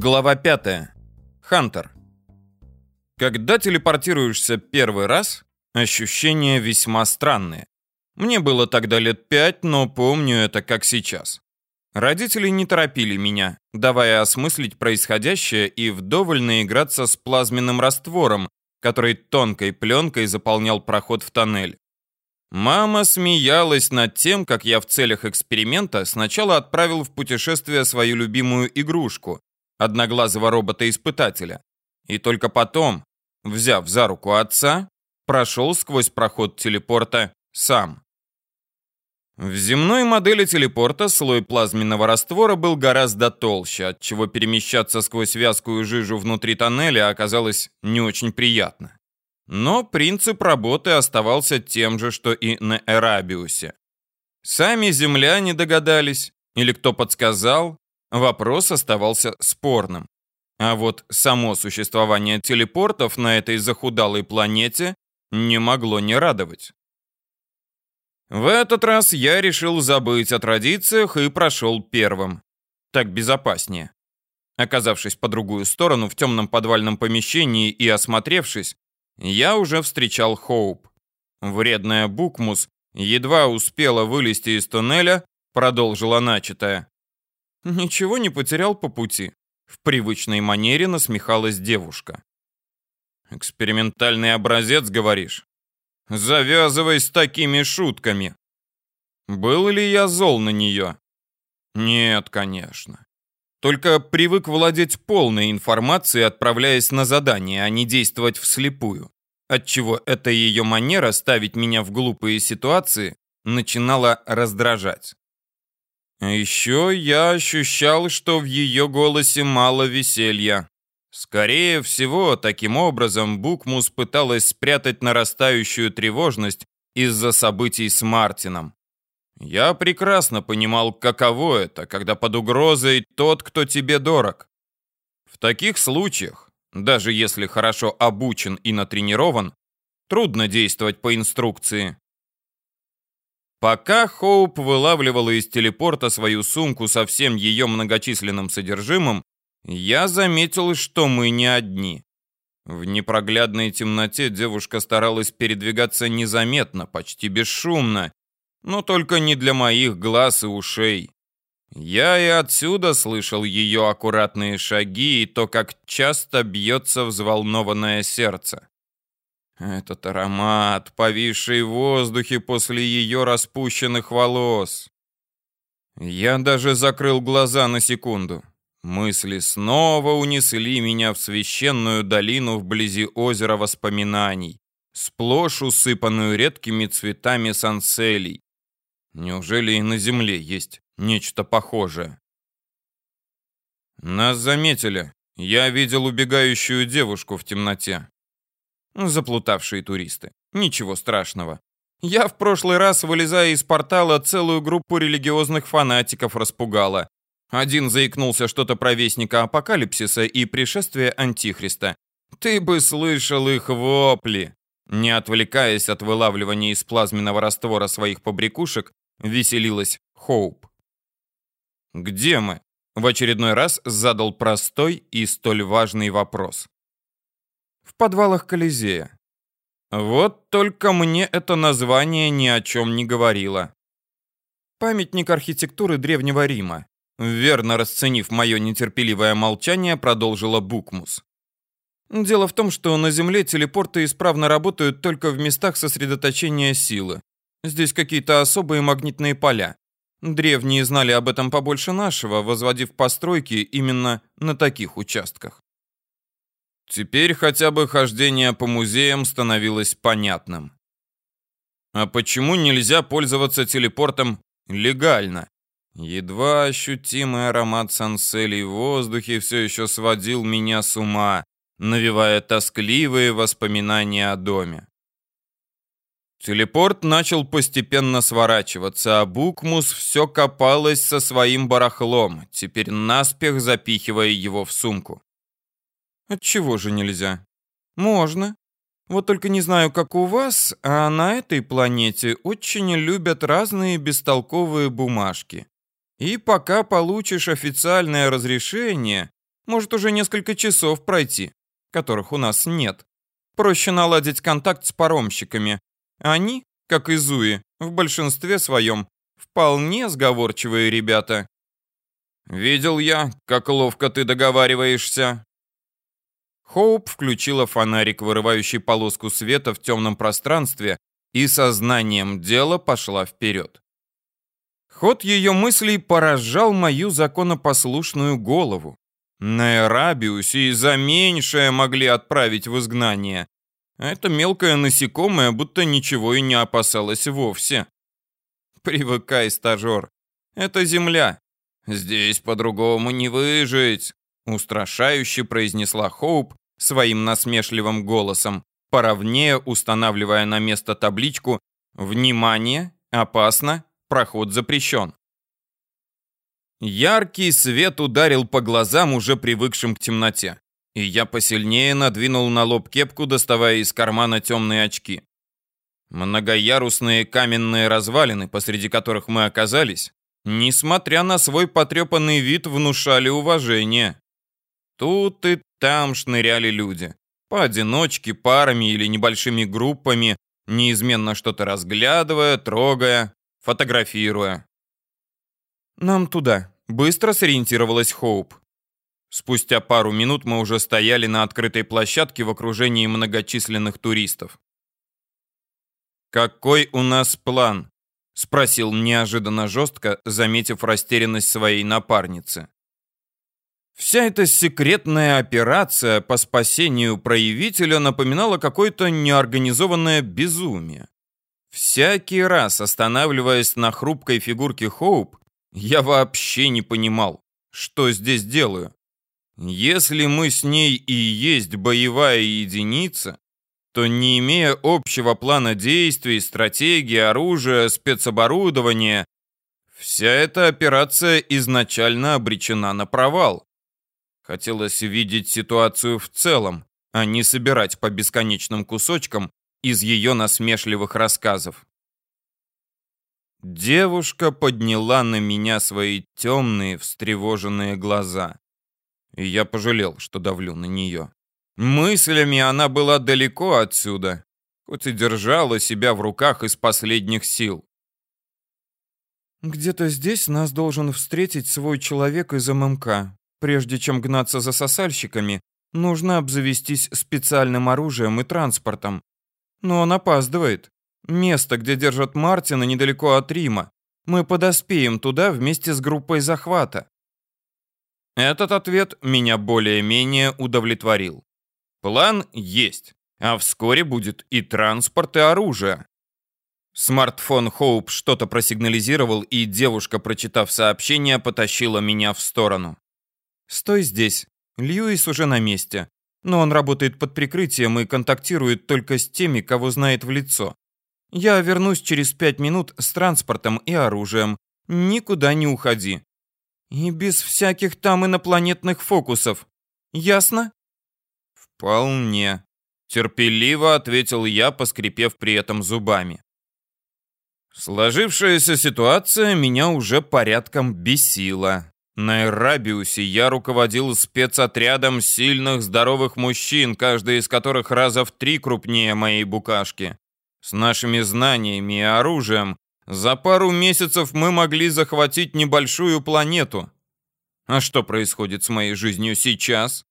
Глава 5. Хантер. Когда телепортируешься первый раз, ощущения весьма странные. Мне было тогда лет пять, но помню это как сейчас. Родители не торопили меня, давая осмыслить происходящее и вдоволь наиграться с плазменным раствором, который тонкой пленкой заполнял проход в тоннель. Мама смеялась над тем, как я в целях эксперимента сначала отправил в путешествие свою любимую игрушку, одноглазого робота-испытателя, и только потом, взяв за руку отца, прошел сквозь проход телепорта сам. В земной модели телепорта слой плазменного раствора был гораздо толще, отчего перемещаться сквозь вязкую жижу внутри тоннеля оказалось не очень приятно. Но принцип работы оставался тем же, что и на Эрабиусе. Сами земляне догадались, или кто подсказал, вопрос оставался спорным. А вот само существование телепортов на этой захудалой планете не могло не радовать. В этот раз я решил забыть о традициях и прошел первым. Так безопаснее. Оказавшись по другую сторону в темном подвальном помещении и осмотревшись, я уже встречал Хоуп. Вредная Букмус едва успела вылезти из туннеля, продолжила начатое. Ничего не потерял по пути. В привычной манере насмехалась девушка. Экспериментальный образец, говоришь? Завязывай с такими шутками. Был ли я зол на нее? Нет, конечно. Только привык владеть полной информацией, отправляясь на задание, а не действовать вслепую. Отчего эта ее манера ставить меня в глупые ситуации начинала раздражать. Еще я ощущал, что в ее голосе мало веселья. Скорее всего, таким образом Букмус пыталась спрятать нарастающую тревожность из-за событий с Мартином. Я прекрасно понимал, каково это, когда под угрозой тот, кто тебе дорог. В таких случаях, даже если хорошо обучен и натренирован, трудно действовать по инструкции. Пока Хоуп вылавливала из телепорта свою сумку со всем ее многочисленным содержимым, я заметил, что мы не одни. В непроглядной темноте девушка старалась передвигаться незаметно, почти бесшумно, но только не для моих глаз и ушей. Я и отсюда слышал ее аккуратные шаги и то, как часто бьется взволнованное сердце. Этот аромат, повисший в воздухе после ее распущенных волос. Я даже закрыл глаза на секунду. Мысли снова унесли меня в священную долину вблизи озера воспоминаний, сплошь усыпанную редкими цветами санселей. Неужели и на земле есть нечто похожее? Нас заметили. Я видел убегающую девушку в темноте. Заплутавшие туристы. Ничего страшного. Я в прошлый раз, вылезая из портала, целую группу религиозных фанатиков распугала. Один заикнулся что-то про вестника апокалипсиса и пришествие антихриста. Ты бы слышал их вопли. Не отвлекаясь от вылавливания из плазменного раствора своих побрякушек, веселилась Хоуп. «Где мы?» — в очередной раз задал простой и столь важный вопрос. «В подвалах Колизея». Вот только мне это название ни о чем не говорило. Памятник архитектуры Древнего Рима. Верно расценив мое нетерпеливое молчание, продолжила Букмус. Дело в том, что на Земле телепорты исправно работают только в местах сосредоточения силы. Здесь какие-то особые магнитные поля. Древние знали об этом побольше нашего, возводив постройки именно на таких участках. Теперь хотя бы хождение по музеям становилось понятным. А почему нельзя пользоваться телепортом легально? Едва ощутимый аромат санселей в воздухе все еще сводил меня с ума, навевая тоскливые воспоминания о доме. Телепорт начал постепенно сворачиваться, а Букмус все копалась со своим барахлом, теперь наспех запихивая его в сумку. Отчего же нельзя? Можно. Вот только не знаю, как у вас, а на этой планете очень любят разные бестолковые бумажки. И пока получишь официальное разрешение, Может уже несколько часов пройти, которых у нас нет. Проще наладить контакт с паромщиками. Они, как и Зуи, в большинстве своем, вполне сговорчивые ребята. Видел я, как ловко ты договариваешься. Хоуп включила фонарик, вырывающий полоску света в темном пространстве, и сознанием дела пошла вперед. Ход ее мыслей поражал мою законопослушную голову. На Эрабиусе и за меньшее могли отправить в изгнание. Это мелкое насекомое будто ничего и не опасалось вовсе. Привыкай, стажер. Это земля. Здесь по-другому не выжить, устрашающе произнесла Хоуп своим насмешливым голосом, поровнее устанавливая на место табличку «Внимание! Опасно! Проход запрещен!». Яркий свет ударил по глазам, уже привыкшим к темноте, и я посильнее надвинул на лоб кепку, доставая из кармана темные очки. Многоярусные каменные развалины, посреди которых мы оказались, несмотря на свой потрепанный вид, внушали уважение. Тут и там шныряли люди. Поодиночке, парами или небольшими группами, неизменно что-то разглядывая, трогая, фотографируя. «Нам туда», — быстро сориентировалась Хоуп. Спустя пару минут мы уже стояли на открытой площадке в окружении многочисленных туристов. «Какой у нас план?» — спросил неожиданно жестко, заметив растерянность своей напарницы. Вся эта секретная операция по спасению проявителя напоминала какое-то неорганизованное безумие. Всякий раз, останавливаясь на хрупкой фигурке Хоуп, я вообще не понимал, что здесь делаю. Если мы с ней и есть боевая единица, то не имея общего плана действий, стратегии, оружия, спецоборудования, вся эта операция изначально обречена на провал. Хотелось видеть ситуацию в целом, а не собирать по бесконечным кусочкам из ее насмешливых рассказов. Девушка подняла на меня свои темные, встревоженные глаза. И я пожалел, что давлю на нее. Мыслями она была далеко отсюда, хоть и держала себя в руках из последних сил. «Где-то здесь нас должен встретить свой человек из ММК. Прежде чем гнаться за сосальщиками, нужно обзавестись специальным оружием и транспортом. Но он опаздывает. Место, где держат Мартина, недалеко от Рима. Мы подоспеем туда вместе с группой захвата. Этот ответ меня более-менее удовлетворил. План есть, а вскоре будет и транспорт, и оружие. Смартфон Хоуп что-то просигнализировал, и девушка, прочитав сообщение, потащила меня в сторону. «Стой здесь. Льюис уже на месте. Но он работает под прикрытием и контактирует только с теми, кого знает в лицо. Я вернусь через пять минут с транспортом и оружием. Никуда не уходи. И без всяких там инопланетных фокусов. Ясно?» «Вполне», — терпеливо ответил я, поскрипев при этом зубами. Сложившаяся ситуация меня уже порядком бесила. На Эрабиусе я руководил спецотрядом сильных, здоровых мужчин, каждый из которых раза в три крупнее моей букашки. С нашими знаниями и оружием за пару месяцев мы могли захватить небольшую планету. А что происходит с моей жизнью сейчас?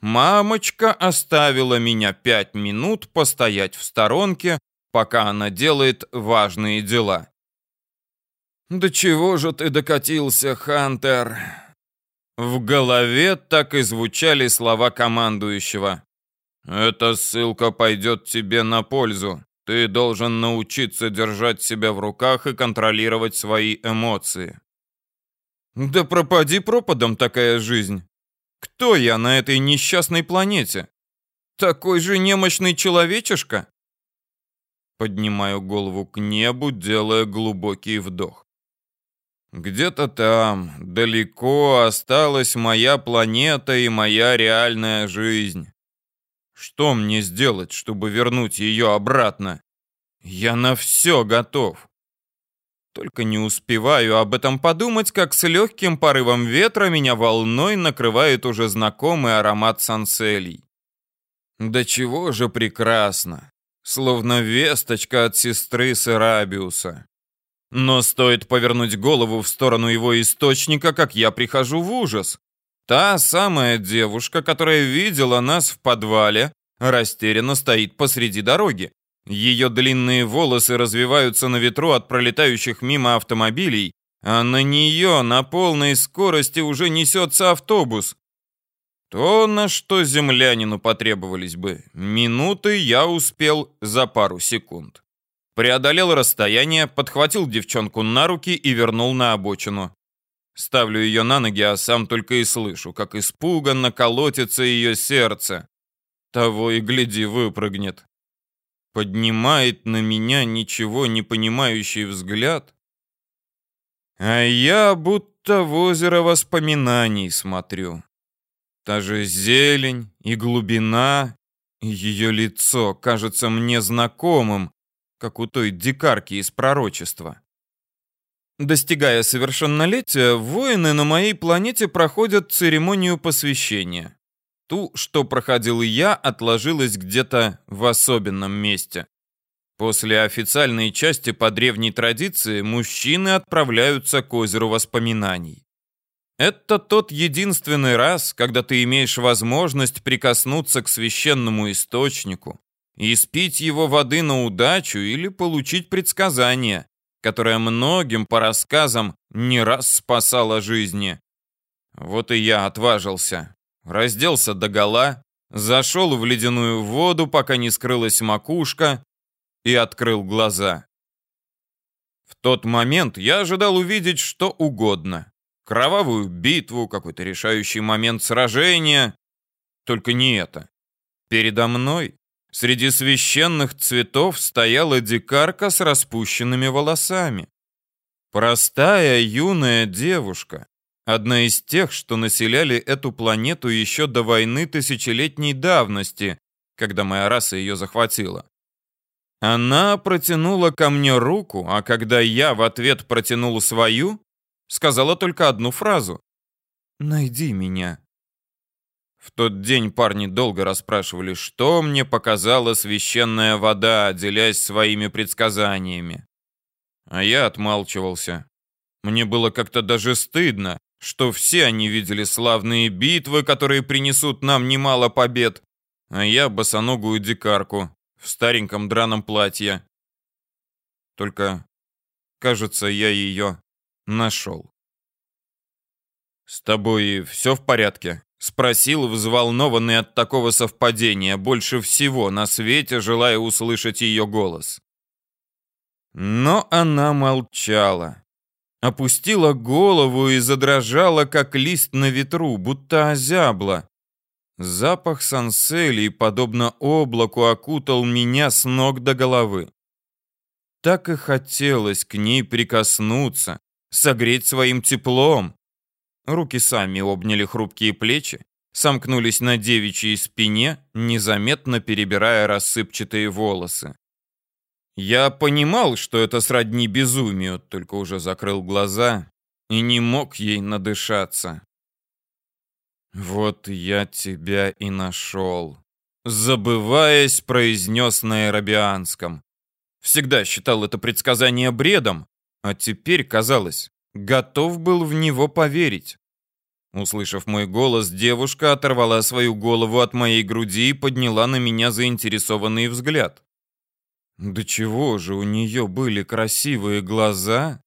Мамочка оставила меня пять минут постоять в сторонке, пока она делает важные дела. «До чего же ты докатился, Хантер?» В голове так и звучали слова командующего. «Эта ссылка пойдет тебе на пользу. Ты должен научиться держать себя в руках и контролировать свои эмоции». «Да пропади пропадом такая жизнь. Кто я на этой несчастной планете? Такой же немощный человечишка?» Поднимаю голову к небу, делая глубокий вдох. Где-то там, далеко осталась моя планета и моя реальная жизнь. Что мне сделать, чтобы вернуть ее обратно? Я на все готов. Только не успеваю об этом подумать, как с легким порывом ветра меня волной накрывает уже знакомый аромат санселей. Да чего же прекрасно! Словно весточка от сестры Серабиуса. Но стоит повернуть голову в сторону его источника, как я прихожу в ужас. Та самая девушка, которая видела нас в подвале, растерянно стоит посреди дороги. Ее длинные волосы развиваются на ветру от пролетающих мимо автомобилей, а на нее на полной скорости уже несется автобус. То, на что землянину потребовались бы минуты, я успел за пару секунд. Преодолел расстояние, подхватил девчонку на руки и вернул на обочину. Ставлю ее на ноги, а сам только и слышу, как испуганно колотится ее сердце. Того и гляди, выпрыгнет. Поднимает на меня ничего не понимающий взгляд. А я будто в озеро воспоминаний смотрю. Та же зелень и глубина, и ее лицо кажется мне знакомым, как у той дикарки из пророчества. Достигая совершеннолетия, воины на моей планете проходят церемонию посвящения. Ту, что проходил я, отложилась где-то в особенном месте. После официальной части по древней традиции мужчины отправляются к озеру воспоминаний. Это тот единственный раз, когда ты имеешь возможность прикоснуться к священному источнику, и испить его воды на удачу или получить предсказание, которое многим по рассказам не раз спасало жизни. Вот и я отважился разделся догола, зашел в ледяную воду, пока не скрылась макушка, и открыл глаза. В тот момент я ожидал увидеть что угодно. Кровавую битву, какой-то решающий момент сражения. Только не это. Передо мной, среди священных цветов, стояла дикарка с распущенными волосами. Простая юная девушка, Одна из тех, что населяли эту планету еще до войны тысячелетней давности, когда моя раса ее захватила. Она протянула ко мне руку, а когда я в ответ протянул свою, сказала только одну фразу. «Найди меня». В тот день парни долго расспрашивали, что мне показала священная вода, делясь своими предсказаниями. А я отмалчивался. Мне было как-то даже стыдно, что все они видели славные битвы, которые принесут нам немало побед, а я босоногую дикарку в стареньком драном платье. Только, кажется, я ее нашел. «С тобой все в порядке?» — спросил, взволнованный от такого совпадения, больше всего на свете желая услышать ее голос. Но она молчала опустила голову и задрожала, как лист на ветру, будто озябла. Запах санселей, подобно облаку, окутал меня с ног до головы. Так и хотелось к ней прикоснуться, согреть своим теплом. Руки сами обняли хрупкие плечи, сомкнулись на девичьей спине, незаметно перебирая рассыпчатые волосы. Я понимал, что это сродни безумию, только уже закрыл глаза и не мог ей надышаться. «Вот я тебя и нашел», — забываясь, произнес на аэробианском. Всегда считал это предсказание бредом, а теперь, казалось, готов был в него поверить. Услышав мой голос, девушка оторвала свою голову от моей груди и подняла на меня заинтересованный взгляд. Да чего же у нее были красивые глаза,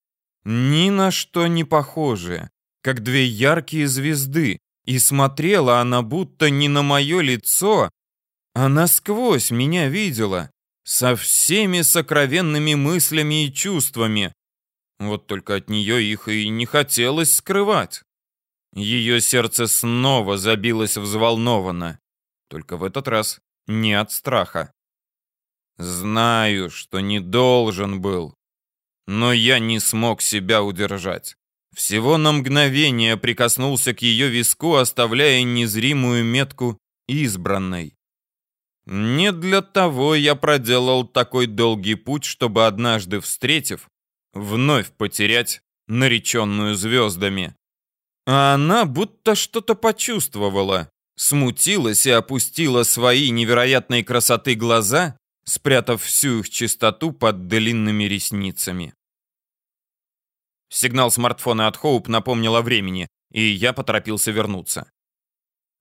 ни на что не похожие, как две яркие звезды, и смотрела она будто не на мое лицо, а насквозь меня видела, со всеми сокровенными мыслями и чувствами. Вот только от нее их и не хотелось скрывать. Ее сердце снова забилось взволнованно, только в этот раз не от страха. Знаю, что не должен был, но я не смог себя удержать. Всего на мгновение прикоснулся к ее виску, оставляя незримую метку избранной. Не для того я проделал такой долгий путь, чтобы однажды встретив, вновь потерять нареченную звездами. А она будто что-то почувствовала, смутилась и опустила свои невероятной красоты глаза, спрятав всю их чистоту под длинными ресницами. Сигнал смартфона от Хоуп напомнил о времени, и я поторопился вернуться.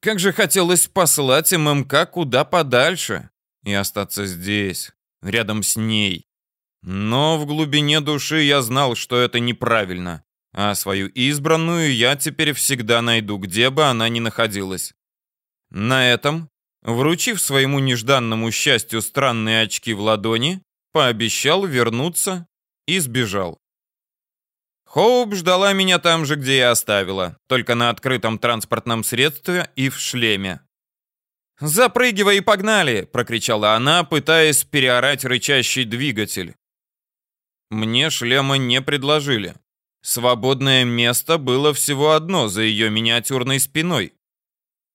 Как же хотелось послать ММК куда подальше и остаться здесь, рядом с ней. Но в глубине души я знал, что это неправильно, а свою избранную я теперь всегда найду, где бы она ни находилась. На этом, вручив своему нежданному счастью странные очки в ладони, пообещал вернуться и сбежал. Хоуп ждала меня там же, где я оставила, только на открытом транспортном средстве и в шлеме. «Запрыгивай и погнали!» — прокричала она, пытаясь переорать рычащий двигатель. Мне шлема не предложили. Свободное место было всего одно за ее миниатюрной спиной.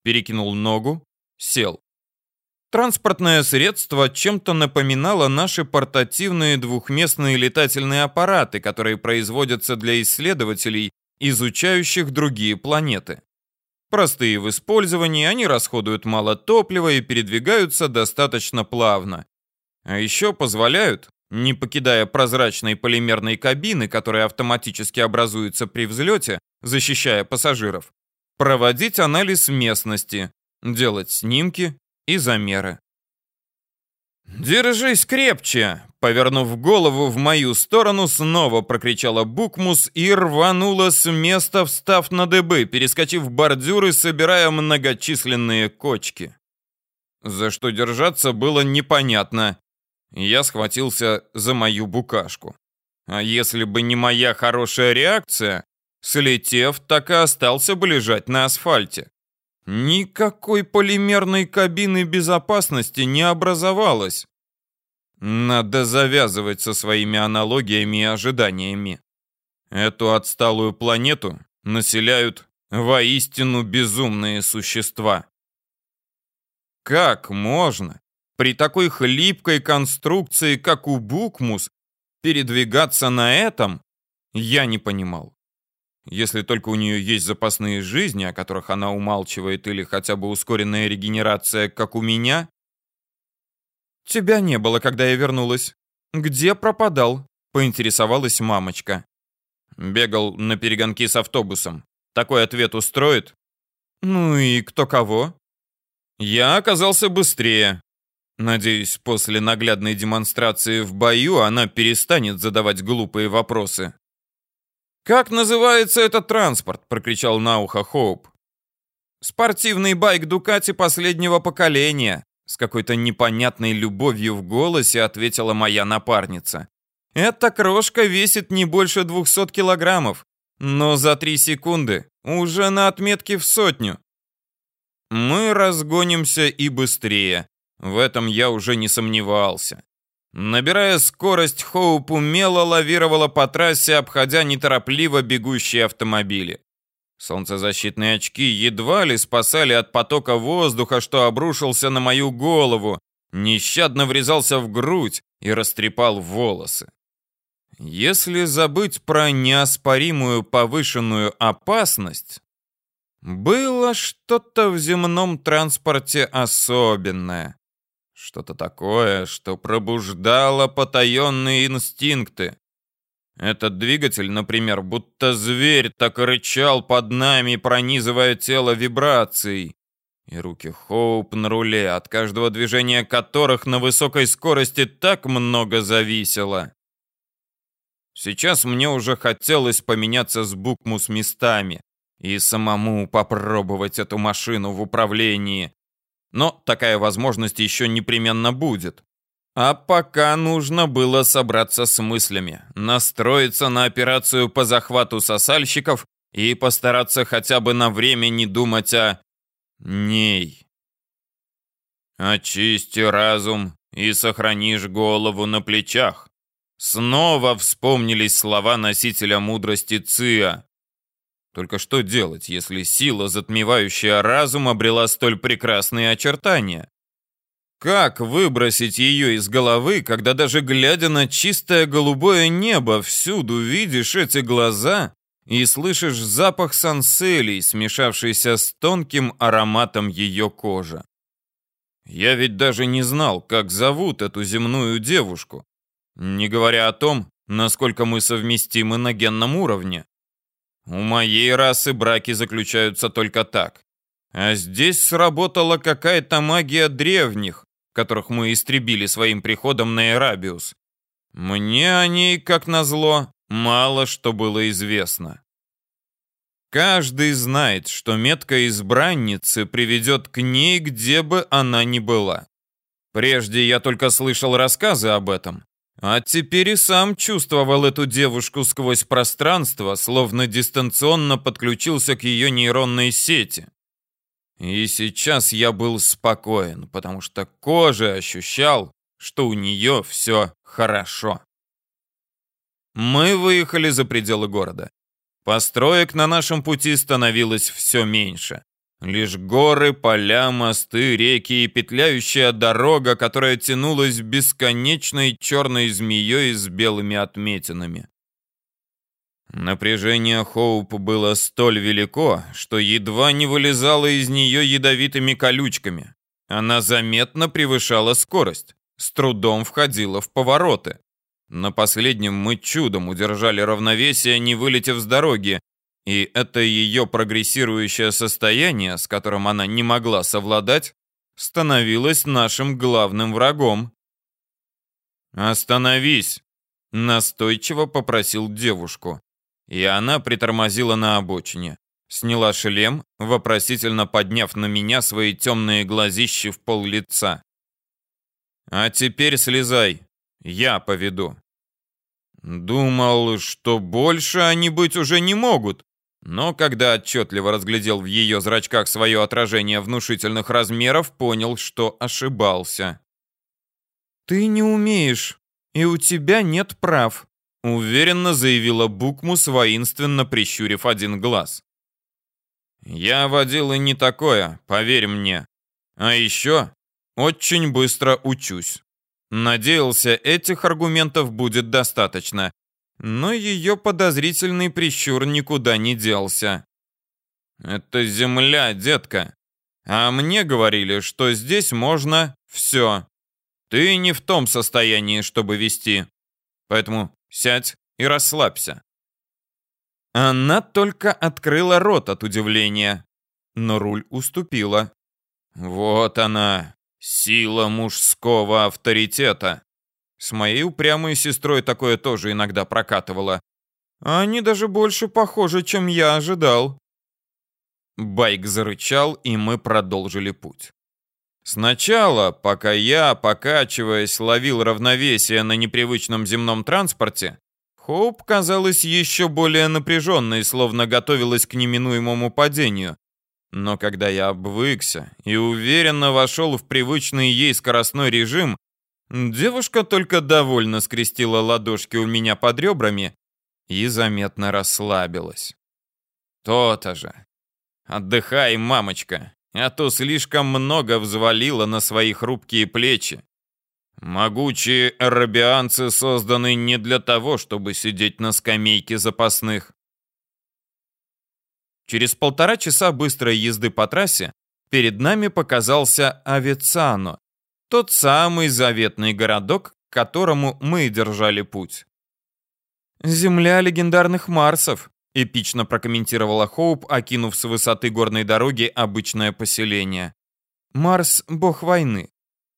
Перекинул ногу, сел. Транспортное средство чем-то напоминало наши портативные двухместные летательные аппараты, которые производятся для исследователей, изучающих другие планеты. Простые в использовании, они расходуют мало топлива и передвигаются достаточно плавно. А еще позволяют, не покидая прозрачной полимерной кабины, которая автоматически образуется при взлете, защищая пассажиров, проводить анализ местности, делать снимки и замеры. «Держись крепче!» Повернув голову в мою сторону, снова прокричала Букмус и рванула с места, встав на дыбы, перескочив бордюр и собирая многочисленные кочки. За что держаться было непонятно. Я схватился за мою букашку. А если бы не моя хорошая реакция, слетев, так и остался бы лежать на асфальте. Никакой полимерной кабины безопасности не образовалось. Надо завязывать со своими аналогиями и ожиданиями. Эту отсталую планету населяют воистину безумные существа. Как можно при такой хлипкой конструкции, как у Букмус, передвигаться на этом, я не понимал. Если только у нее есть запасные жизни, о которых она умалчивает, или хотя бы ускоренная регенерация, как у меня. Тебя не было, когда я вернулась. Где пропадал? Поинтересовалась мамочка. Бегал на перегонки с автобусом. Такой ответ устроит? Ну и кто кого? Я оказался быстрее. Надеюсь, после наглядной демонстрации в бою она перестанет задавать глупые вопросы. «Как называется этот транспорт?» — прокричал на ухо Хоуп. «Спортивный байк Дукати последнего поколения», — с какой-то непонятной любовью в голосе ответила моя напарница. «Эта крошка весит не больше 200 килограммов, но за три секунды уже на отметке в сотню». Мы разгонимся и быстрее. В этом я уже не сомневался. Набирая скорость, Хоуп умело лавировала по трассе, обходя неторопливо бегущие автомобили. Солнцезащитные очки едва ли спасали от потока воздуха, что обрушился на мою голову, нещадно врезался в грудь и растрепал волосы. Если забыть про неоспоримую повышенную опасность, было что-то в земном транспорте особенное. Что-то такое, что пробуждало потаенные инстинкты. Этот двигатель, например, будто зверь так рычал под нами, пронизывая тело вибрацией. И руки Хоуп на руле, от каждого движения которых на высокой скорости так много зависело. Сейчас мне уже хотелось поменяться с Букмус местами и самому попробовать эту машину в управлении. Но такая возможность еще непременно будет. А пока нужно было собраться с мыслями, настроиться на операцию по захвату сосальщиков и постараться хотя бы на время не думать о... ней. Очисти разум и сохранишь голову на плечах. Снова вспомнились слова носителя мудрости Циа. Только что делать, если сила, затмевающая разум, обрела столь прекрасные очертания? Как выбросить ее из головы, когда даже глядя на чистое голубое небо, всюду видишь эти глаза и слышишь запах санселей, смешавшийся с тонким ароматом ее кожи? Я ведь даже не знал, как зовут эту земную девушку, не говоря о том, насколько мы совместимы на генном уровне. У моей расы браки заключаются только так. А здесь сработала какая-то магия древних, которых мы истребили своим приходом на Эрабиус. Мне о ней, как назло, мало что было известно. Каждый знает, что метка избранницы приведет к ней, где бы она ни была. Прежде я только слышал рассказы об этом, а теперь и сам чувствовал эту девушку сквозь пространство, словно дистанционно подключился к ее нейронной сети. И сейчас я был спокоен, потому что кожей ощущал, что у нее все хорошо. Мы выехали за пределы города. Построек на нашем пути становилось все меньше. Лишь горы, поля, мосты, реки и петляющая дорога, которая тянулась бесконечной черной змеей с белыми отметинами. Напряжение Хоуп было столь велико, что едва не вылезало из нее ядовитыми колючками. Она заметно превышала скорость, с трудом входила в повороты. На последнем мы чудом удержали равновесие, не вылетев с дороги, и это ее прогрессирующее состояние, с которым она не могла совладать, становилось нашим главным врагом. «Остановись!» — настойчиво попросил девушку и она притормозила на обочине. Сняла шлем, вопросительно подняв на меня свои темные глазищи в пол лица. «А теперь слезай, я поведу». Думал, что больше они быть уже не могут, но когда отчетливо разглядел в ее зрачках свое отражение внушительных размеров, понял, что ошибался. «Ты не умеешь, и у тебя нет прав», Уверенно заявила Букмус, воинственно прищурив один глаз. Я водил и не такое, поверь мне. А еще очень быстро учусь. Надеялся, этих аргументов будет достаточно. Но ее подозрительный прищур никуда не делся. Это земля, детка. А мне говорили, что здесь можно все. Ты не в том состоянии, чтобы вести. Поэтому Сядь и расслабься. Она только открыла рот от удивления, но руль уступила. Вот она, сила мужского авторитета. С моей упрямой сестрой такое тоже иногда прокатывало. Они даже больше похожи, чем я ожидал. Байк зарычал, и мы продолжили путь. Сначала, пока я, покачиваясь, ловил равновесие на непривычном земном транспорте, Хоуп казалась еще более напряженной, словно готовилась к неминуемому падению. Но когда я обвыкся и уверенно вошел в привычный ей скоростной режим, девушка только довольно скрестила ладошки у меня под ребрами и заметно расслабилась. То-то же. Отдыхай, мамочка а то слишком много взвалило на свои хрупкие плечи. Могучие арабианцы созданы не для того, чтобы сидеть на скамейке запасных. Через полтора часа быстрой езды по трассе перед нами показался Авицано, тот самый заветный городок, к которому мы держали путь. «Земля легендарных Марсов», эпично прокомментировала Хоуп, окинув с высоты горной дороги обычное поселение. Марс — бог войны.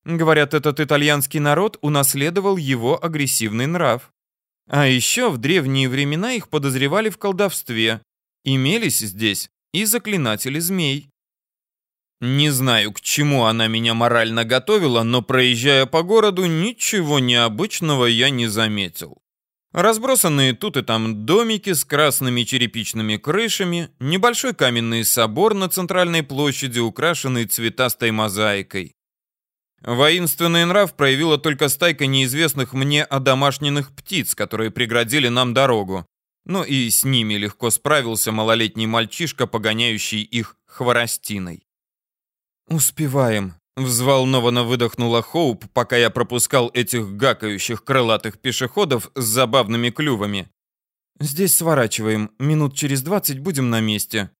Говорят, этот итальянский народ унаследовал его агрессивный нрав. А еще в древние времена их подозревали в колдовстве. Имелись здесь и заклинатели змей. Не знаю, к чему она меня морально готовила, но проезжая по городу, ничего необычного я не заметил. Разбросанные тут и там домики с красными черепичными крышами, небольшой каменный собор на центральной площади, украшенный цветастой мозаикой. Воинственный нрав проявила только стайка неизвестных мне одомашненных птиц, которые преградили нам дорогу. Ну и с ними легко справился малолетний мальчишка, погоняющий их хворостиной. «Успеваем», Взволнованно выдохнула Хоуп, пока я пропускал этих гакающих крылатых пешеходов с забавными клювами. «Здесь сворачиваем. Минут через двадцать будем на месте».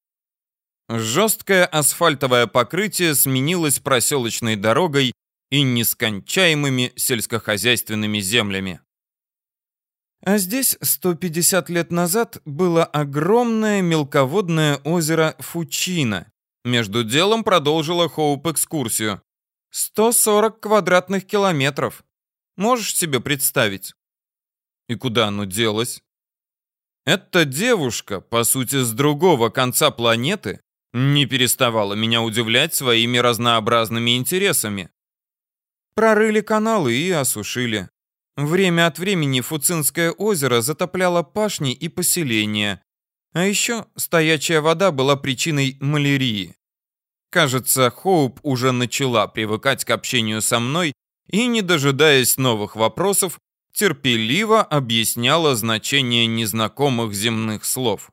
Жесткое асфальтовое покрытие сменилось проселочной дорогой и нескончаемыми сельскохозяйственными землями. А здесь 150 лет назад было огромное мелководное озеро Фучина. Между делом продолжила Хоуп экскурсию. 140 квадратных километров. Можешь себе представить? И куда оно делось? Эта девушка, по сути, с другого конца планеты, не переставала меня удивлять своими разнообразными интересами. Прорыли каналы и осушили. Время от времени Фуцинское озеро затопляло пашни и поселения. А еще стоячая вода была причиной малярии. Кажется, Хоуп уже начала привыкать к общению со мной и, не дожидаясь новых вопросов, терпеливо объясняла значение незнакомых земных слов.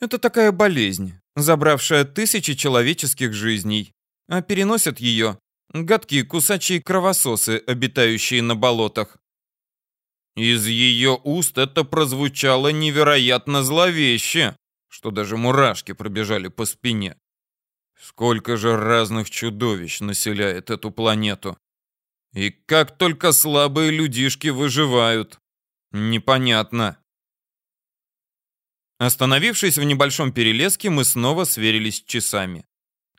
Это такая болезнь, забравшая тысячи человеческих жизней, а переносят ее гадкие кусачие кровососы, обитающие на болотах. Из ее уст это прозвучало невероятно зловеще, что даже мурашки пробежали по спине. Сколько же разных чудовищ населяет эту планету. И как только слабые людишки выживают. Непонятно. Остановившись в небольшом перелеске, мы снова сверились с часами.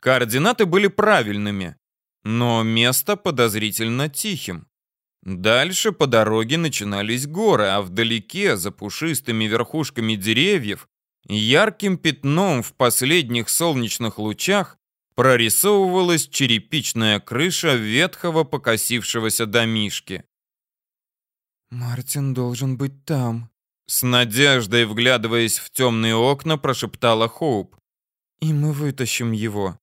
Координаты были правильными но место подозрительно тихим. Дальше по дороге начинались горы, а вдалеке, за пушистыми верхушками деревьев, ярким пятном в последних солнечных лучах прорисовывалась черепичная крыша ветхого покосившегося домишки. «Мартин должен быть там», — с надеждой вглядываясь в темные окна, прошептала Хоуп. «И мы вытащим его.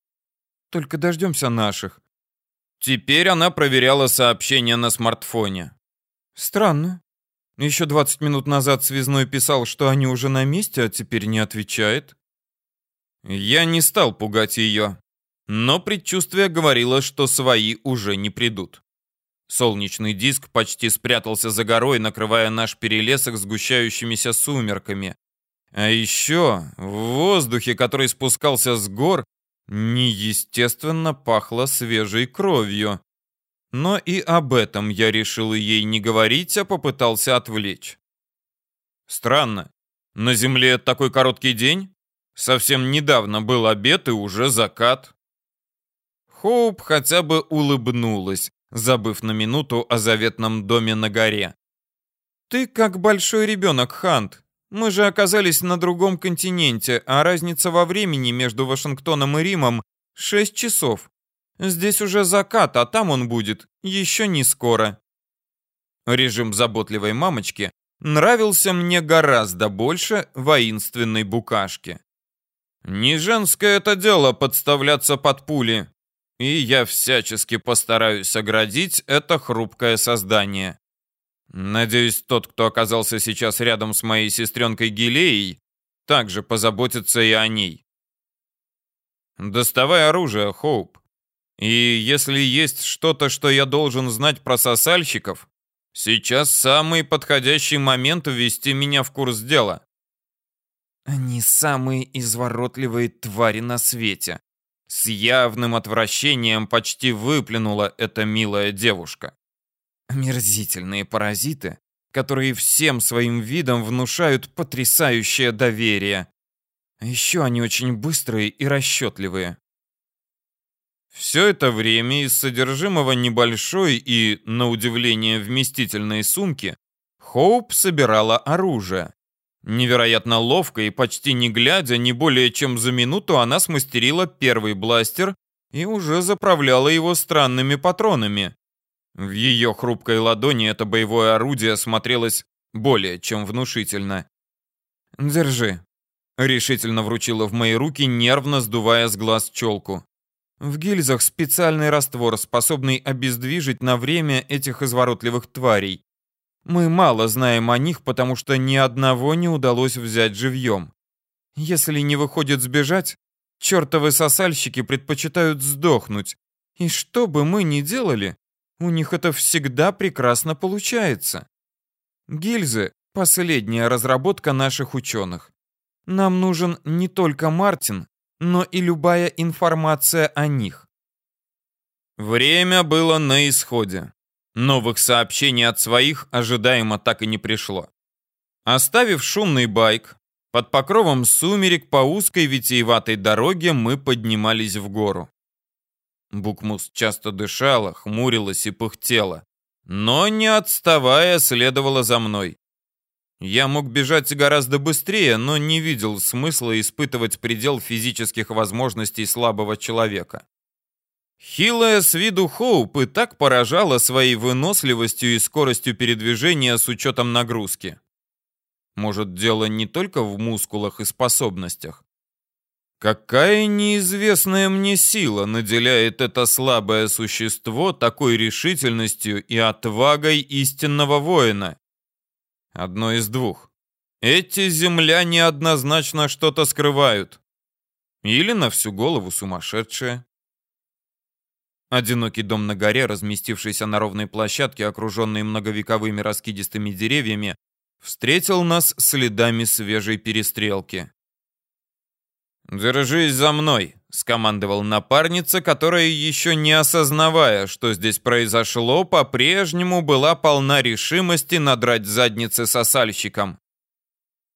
Только дождемся наших. Теперь она проверяла сообщения на смартфоне. Странно. Еще 20 минут назад связной писал, что они уже на месте, а теперь не отвечает. Я не стал пугать ее, но предчувствие говорило, что свои уже не придут. Солнечный диск почти спрятался за горой, накрывая наш перелесок сгущающимися сумерками. А еще в воздухе, который спускался с гор, неестественно пахло свежей кровью. Но и об этом я решил ей не говорить, а попытался отвлечь. Странно. На Земле такой короткий день? Совсем недавно был обед и уже закат. Хоуп хотя бы улыбнулась, забыв на минуту о заветном доме на горе. «Ты как большой ребенок, Хант. Мы же оказались на другом континенте, а разница во времени между Вашингтоном и Римом 6 часов. Здесь уже закат, а там он будет еще не скоро. Режим заботливой мамочки нравился мне гораздо больше воинственной букашки. Не женское это дело подставляться под пули, и я всячески постараюсь оградить это хрупкое создание. Надеюсь, тот, кто оказался сейчас рядом с моей сестренкой Гилеей, также позаботится и о ней. Доставай оружие, Хоуп. И если есть что-то, что я должен знать про сосальщиков, сейчас самый подходящий момент ввести меня в курс дела. Они самые изворотливые твари на свете. С явным отвращением почти выплюнула эта милая девушка. Омерзительные паразиты, которые всем своим видом внушают потрясающее доверие. Еще они очень быстрые и расчетливые. Все это время из содержимого небольшой и, на удивление, вместительной сумки Хоуп собирала оружие. Невероятно ловко и почти не глядя, не более чем за минуту она смастерила первый бластер и уже заправляла его странными патронами. В ее хрупкой ладони это боевое орудие смотрелось более чем внушительно. «Держи», — решительно вручила в мои руки, нервно сдувая с глаз челку. «В гильзах специальный раствор, способный обездвижить на время этих изворотливых тварей. Мы мало знаем о них, потому что ни одного не удалось взять живьем. Если не выходит сбежать, чертовы сосальщики предпочитают сдохнуть, И что бы мы ни делали, у них это всегда прекрасно получается. Гильзы — последняя разработка наших ученых. Нам нужен не только Мартин, но и любая информация о них. Время было на исходе. Новых сообщений от своих ожидаемо так и не пришло. Оставив шумный байк, под покровом сумерек по узкой витиеватой дороге мы поднимались в гору. Букмус часто дышала, хмурилась и пыхтела, но не отставая следовала за мной. Я мог бежать гораздо быстрее, но не видел смысла испытывать предел физических возможностей слабого человека. Хилая с виду Хоуп и так поражала своей выносливостью и скоростью передвижения с учетом нагрузки. Может, дело не только в мускулах и способностях. Какая неизвестная мне сила наделяет это слабое существо такой решительностью и отвагой истинного воина? Одно из двух. Эти земляне однозначно что-то скрывают. Или на всю голову сумасшедшие. Одинокий дом на горе, разместившийся на ровной площадке, окруженный многовековыми раскидистыми деревьями, встретил нас следами свежей перестрелки. «Держись за мной», — скомандовал напарница, которая, еще не осознавая, что здесь произошло, по-прежнему была полна решимости надрать задницы сосальщикам.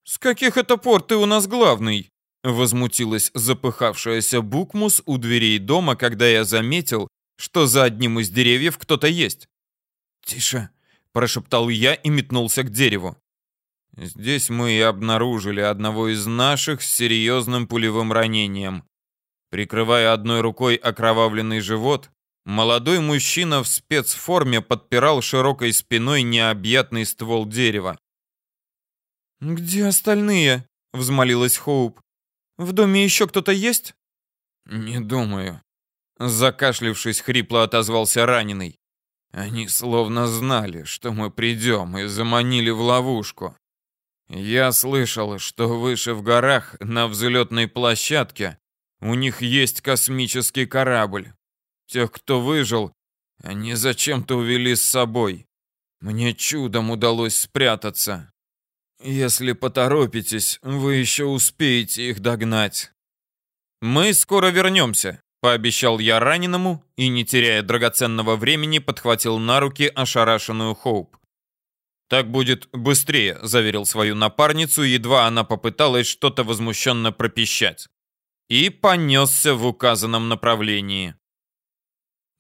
«С каких это пор ты у нас главный?» — возмутилась запыхавшаяся Букмус у дверей дома, когда я заметил, что за одним из деревьев кто-то есть. «Тише», — прошептал я и метнулся к дереву. Здесь мы и обнаружили одного из наших с серьезным пулевым ранением. Прикрывая одной рукой окровавленный живот, молодой мужчина в спецформе подпирал широкой спиной необъятный ствол дерева. «Где остальные?» — взмолилась Хоуп. «В доме еще кто-то есть?» «Не думаю». Закашлившись, хрипло отозвался раненый. «Они словно знали, что мы придем, и заманили в ловушку. Я слышал, что выше в горах, на взлетной площадке, у них есть космический корабль. Тех, кто выжил, они зачем-то увели с собой. Мне чудом удалось спрятаться. Если поторопитесь, вы еще успеете их догнать. Мы скоро вернемся, пообещал я раненому и, не теряя драгоценного времени, подхватил на руки ошарашенную Хоуп. «Так будет быстрее», — заверил свою напарницу, едва она попыталась что-то возмущенно пропищать. И понесся в указанном направлении.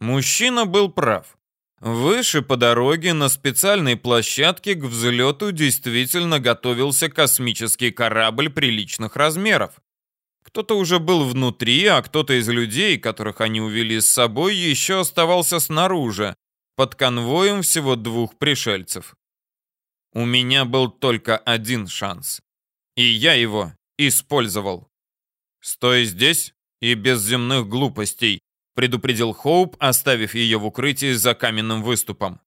Мужчина был прав. Выше по дороге на специальной площадке к взлету действительно готовился космический корабль приличных размеров. Кто-то уже был внутри, а кто-то из людей, которых они увели с собой, еще оставался снаружи, под конвоем всего двух пришельцев. У меня был только один шанс. И я его использовал. «Стой здесь и без земных глупостей», предупредил Хоуп, оставив ее в укрытии за каменным выступом.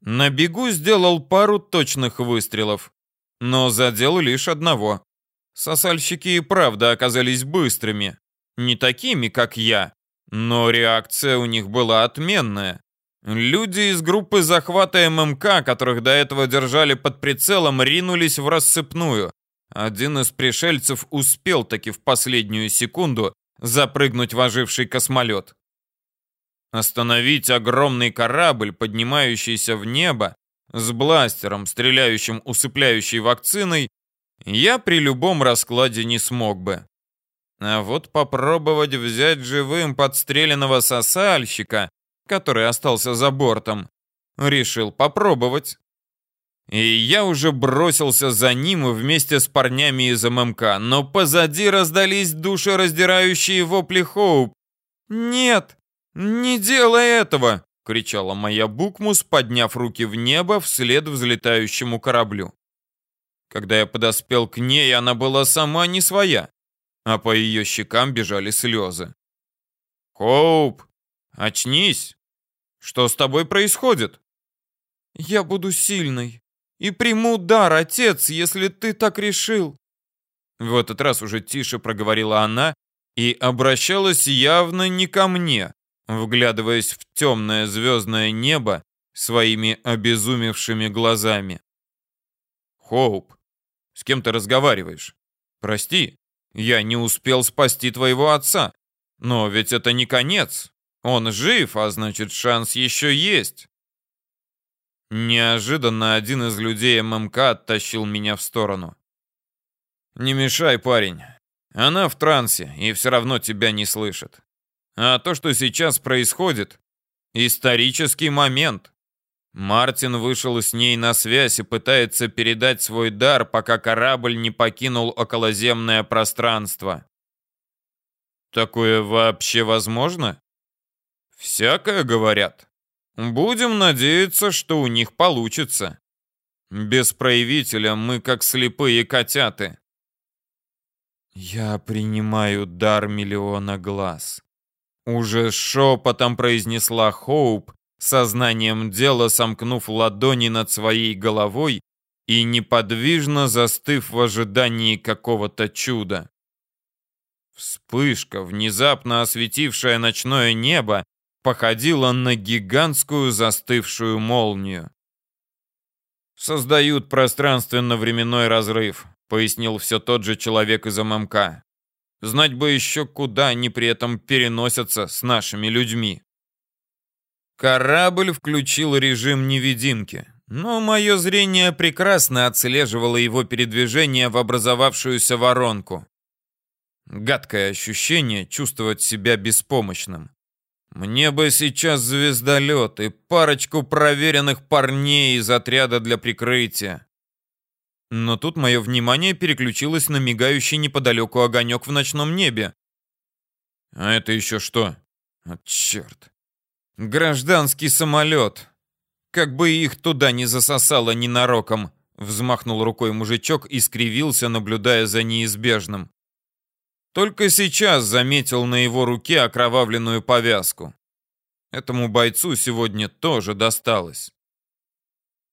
На бегу сделал пару точных выстрелов, но задел лишь одного. Сосальщики и правда оказались быстрыми. Не такими, как я, но реакция у них была отменная. Люди из группы захвата ММК, которых до этого держали под прицелом, ринулись в рассыпную. Один из пришельцев успел таки в последнюю секунду запрыгнуть в оживший космолет. Остановить огромный корабль, поднимающийся в небо, с бластером, стреляющим усыпляющей вакциной, я при любом раскладе не смог бы. А вот попробовать взять живым подстреленного сосальщика который остался за бортом, решил попробовать. И я уже бросился за ним вместе с парнями из ММК, но позади раздались душераздирающие вопли Хоуп. «Нет, не делай этого!» — кричала моя Букмус, подняв руки в небо вслед взлетающему кораблю. Когда я подоспел к ней, она была сама не своя, а по ее щекам бежали слезы. «Хоуп, очнись!» Что с тобой происходит? Я буду сильной и приму дар, отец, если ты так решил. В этот раз уже тише проговорила она и обращалась явно не ко мне, вглядываясь в темное звездное небо своими обезумевшими глазами. «Хоуп, с кем ты разговариваешь? Прости, я не успел спасти твоего отца. Но ведь это не конец. Он жив, а значит, шанс еще есть». Неожиданно один из людей ММК оттащил меня в сторону. «Не мешай, парень. Она в трансе и все равно тебя не слышит. А то, что сейчас происходит, исторический момент. Мартин вышел с ней на связь и пытается передать свой дар, пока корабль не покинул околоземное пространство. Такое вообще возможно? Всякое говорят. Будем надеяться, что у них получится. Без проявителя мы как слепые котяты. «Я принимаю дар миллиона глаз», — уже шепотом произнесла Хоуп, сознанием дела сомкнув ладони над своей головой и неподвижно застыв в ожидании какого-то чуда. Вспышка, внезапно осветившая ночное небо, походила на гигантскую застывшую молнию. Создают пространственно-временной разрыв, пояснил все тот же человек из ММК. Знать бы еще, куда они при этом переносятся с нашими людьми. Корабль включил режим невидимки, но мое зрение прекрасно отслеживало его передвижение в образовавшуюся воронку. Гадкое ощущение чувствовать себя беспомощным. Мне бы сейчас звездолет и парочку проверенных парней из отряда для прикрытия. Но тут мое внимание переключилось на мигающий неподалеку огонек в ночном небе. А это еще что? О, черт. Гражданский самолет. Как бы их туда не засосало ненароком. Взмахнул рукой мужичок и скривился, наблюдая за неизбежным. Только сейчас заметил на его руке окровавленную повязку. Этому бойцу сегодня тоже досталось.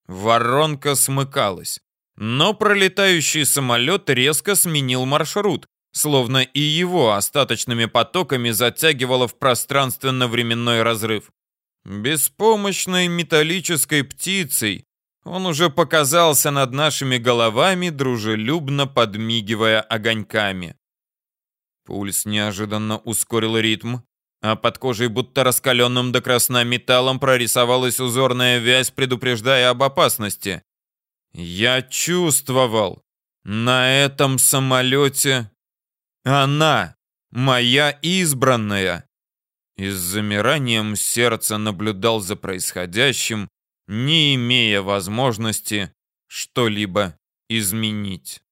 Воронка смыкалась. Но пролетающий самолет резко сменил маршрут, словно и его остаточными потоками затягивало в пространственно-временной разрыв. Беспомощной металлической птицей он уже показался над нашими головами, дружелюбно подмигивая огоньками. Пульс неожиданно ускорил ритм, а под кожей будто раскаленным до красна металлом прорисовалась узорная вязь, предупреждая об опасности. Я чувствовал, на этом самолете она, моя избранная. И с замиранием сердца наблюдал за происходящим, не имея возможности что-либо изменить.